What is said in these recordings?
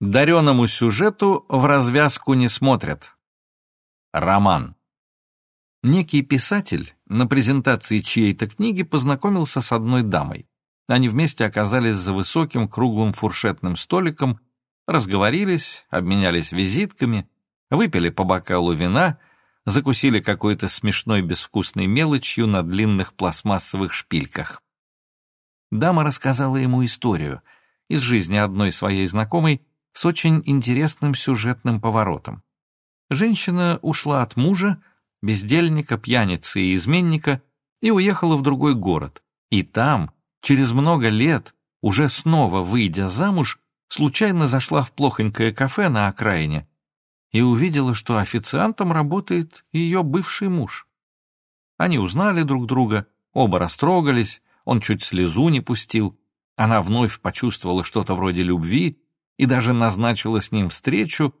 Дареному сюжету в развязку не смотрят. Роман. Некий писатель на презентации чьей-то книги познакомился с одной дамой. Они вместе оказались за высоким круглым фуршетным столиком, разговорились, обменялись визитками, выпили по бокалу вина, закусили какой-то смешной безвкусной мелочью на длинных пластмассовых шпильках. Дама рассказала ему историю из жизни одной своей знакомой с очень интересным сюжетным поворотом. Женщина ушла от мужа, бездельника, пьяницы и изменника, и уехала в другой город. И там, через много лет, уже снова выйдя замуж, случайно зашла в плохонькое кафе на окраине и увидела, что официантом работает ее бывший муж. Они узнали друг друга, оба растрогались, он чуть слезу не пустил. Она вновь почувствовала что-то вроде любви и даже назначила с ним встречу,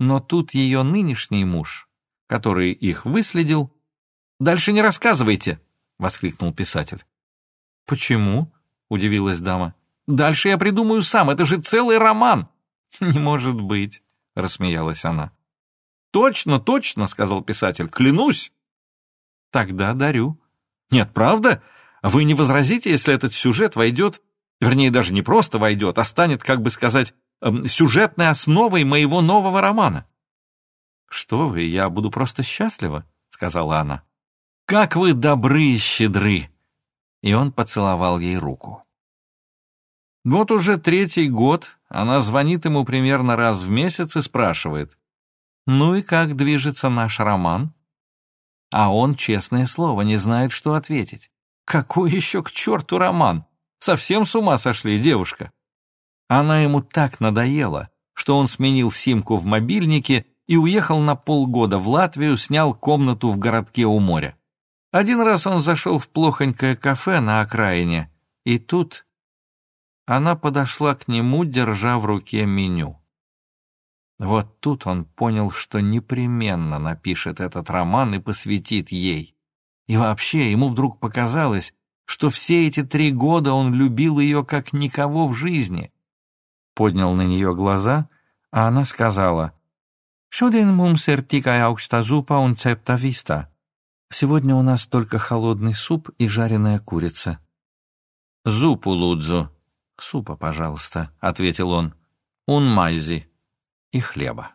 но тут ее нынешний муж, который их выследил... «Дальше не рассказывайте!» — воскликнул писатель. «Почему?» — удивилась дама. «Дальше я придумаю сам, это же целый роман!» «Не может быть!» — рассмеялась она. «Точно, точно!» — сказал писатель. «Клянусь!» «Тогда дарю». «Нет, правда? Вы не возразите, если этот сюжет войдет, вернее, даже не просто войдет, а станет, как бы сказать, сюжетной основой моего нового романа?» «Что вы, я буду просто счастлива», — сказала она. «Как вы добры и щедры!» И он поцеловал ей руку. Вот уже третий год она звонит ему примерно раз в месяц и спрашивает, «Ну и как движется наш роман?» А он, честное слово, не знает, что ответить. «Какой еще к черту роман? Совсем с ума сошли, девушка!» Она ему так надоела, что он сменил симку в мобильнике и уехал на полгода в Латвию, снял комнату в городке у моря. Один раз он зашел в плохонькое кафе на окраине, и тут она подошла к нему, держа в руке меню. Вот тут он понял, что непременно напишет этот роман и посвятит ей. И вообще ему вдруг показалось, что все эти три года он любил ее как никого в жизни. Поднял на нее глаза, а она сказала, «Šodien mums ir tikai augsta zupa un cepta vista». «Сегодня у нас только холодный суп и жареная курица». «Зупу, Лудзу», «Супа, пожалуйста», — ответил он. «Ун майзи» и хлеба.